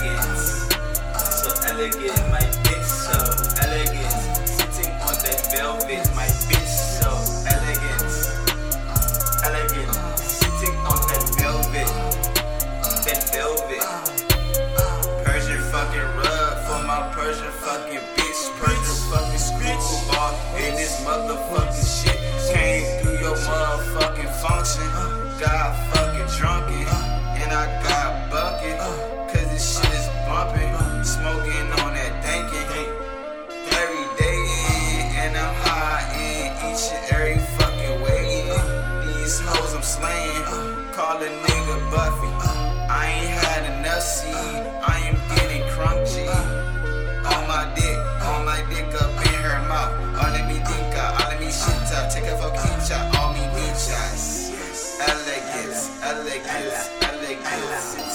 elegant, so elegant, my bitch so elegant. Sitting on that velvet, my bitch so elegant, elegant. Sitting on that velvet, that velvet. Persian fucking rug for my Persian fucking bitch. Persian fucking scritch in this motherfucking shit. Call a nigga Buffy. I ain't had enough seed. I am getting crunchy. On my dick, on my dick up in her mouth. All of me dinka, all of me shit up. Take a shot, all me bitches. Elegance, elegance, elegance.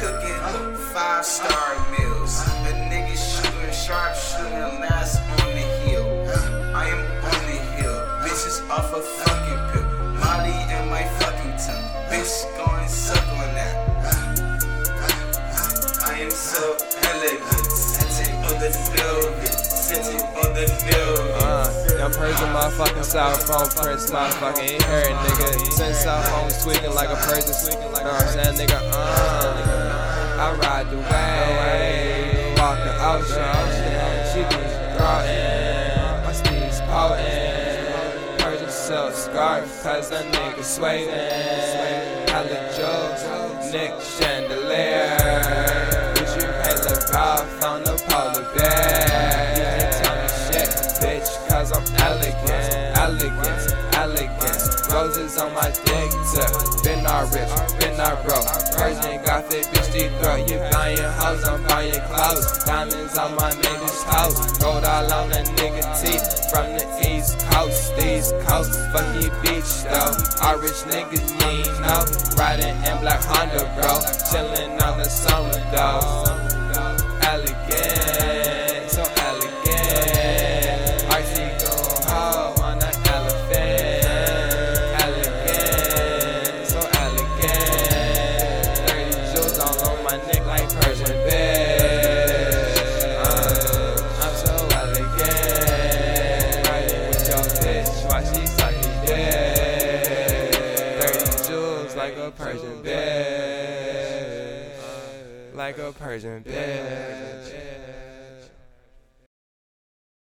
Cooking five star meals. A nigga shooting sharp shooting last on the hill. I am on the hill. Bitches off a fucking pill. Molly in my fucking tongue. Bitch going suck on that. I am so elegant. Sitting on the velvet. Sitting on the velvet. Uh, young Persian motherfucking South phone Prince motherfucking ain't heard nigga. Since South phone's tweaking like a Persian. You know what I'm saying, nigga? Uh, I ride the way, walk the ocean. She be throwing, my steeds potent. Persian silk scarf, cause a nigga swaying. Hella jokes, Nick Chandelier. Bitch, you pay the Ralph on the polar bear. You can tell me shit, bitch, cause I'm elegant, elegant. On my dick tip, been not rich, been not broke. Persian got fit, bitch, deep throat. You buying hoes, I'm buying clothes. Diamonds on my nigga's toes. Gold all on the nigga teeth from the east coast, these coast. Fuck you, bitch, though. All rich niggas need no. Riding in black Honda, bro. Chillin' on the summer, though. Elegant, Like a Persian bitch.